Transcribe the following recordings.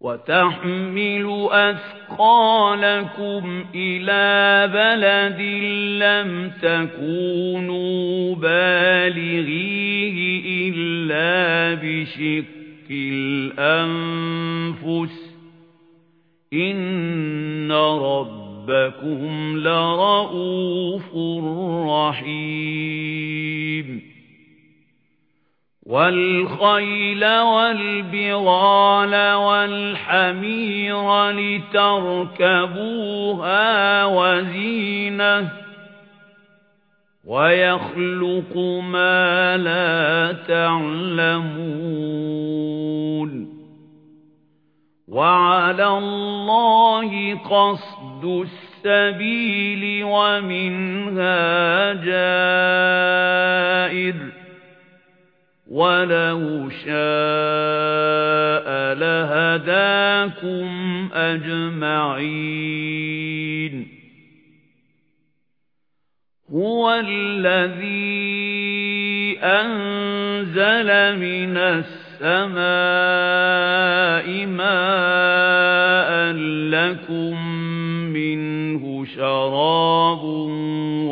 وَتَحْمِلُ أَثْقَالَكُمْ إِلَى بَلَدٍ لَّمْ تَكُونُوا بَالِغِيهِ إِلَّا بِشِقِّ الْأَنفُسِ. إِنَّ رَبَّكُمْ لَرَءُوفٌ رَّحِيمٌ. وَالْخَيْلَ وَالْبِغَالَ وَالْحَمِيرَ لِتَرْكَبُوهَا وَزِينَةً وَيَخْلُقُ مَا لَا تَعْلَمُونَ وَعَلَى اللَّهِ قَصْدُ السَّبِيلِ وَمِنْهَا جَائِرٌ وَلَوْ شَاءَ لَهَدَاكُمْ أَجْمَعِينَ. هُوَ الَّذِي أَنزَلَ مِنَ السَّمَاءِ مَاءً لَّكُم مِّنْهُ شَرَابٌ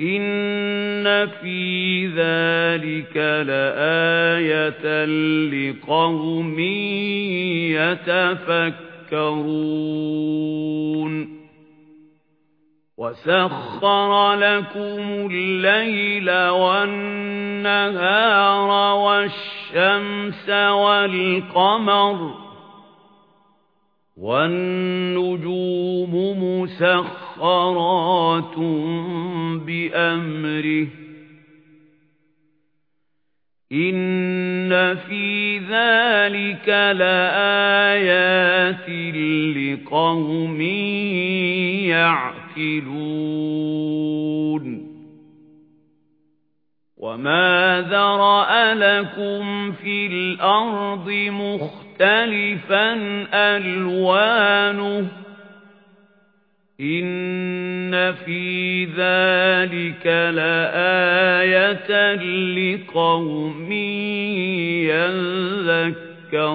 إِنَّ فِي ذَلِكَ لَآيَةً لِقَوْمٍ يَتَفَكَّرُونَ وَسَخَّرَ لَكُمُ اللَّيْلَ وَالنَّهَارَ وَالشَّمْسَ وَالْقَمَرَ وَالنُّجُومُ مُسَخَّرَاتٌ بِأَمْرِهِ. إِنَّ فِي ذَلِكَ لَآيَاتٍ لِقَوْمٍ يَعْقِلُونَ. وَمَا ذَرَأَ لَكُمْ فِي الْأَرْضِ مُخْتَلِفًا أَلْوَانُهُ إِنَّ فِي ذَلِكَ لَآيَةً لِقَوْمٍ يَذَّكَّرُونَ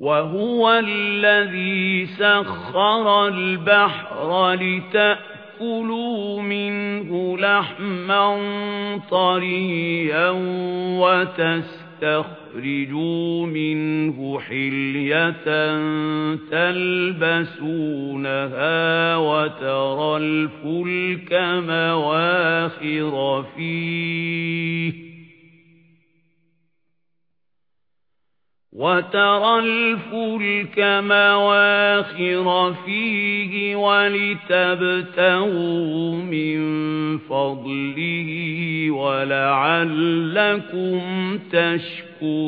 وَهُوَ الَّذِي سَخَّرَ الْبَحْرَ لِتَأْكُلُوا تَأْكُلُوا مِنْهُ لَحْمًا طَرِيًّا وَتَسْتَخْرِجُوا مِنْهُ حِلْيَةً تَلْبَسُونَهَا وَتَرَى الْفُلْكَ مَوَاخِرَ فِيهِ. وَتَرَى الْفُلْكَ مَوَاخِرَ فِيهِ وَلِتَبْتَغُوا مِنْ فَضْلِهِ وَلَعَلَّكُمْ تَشْكُرُونَ.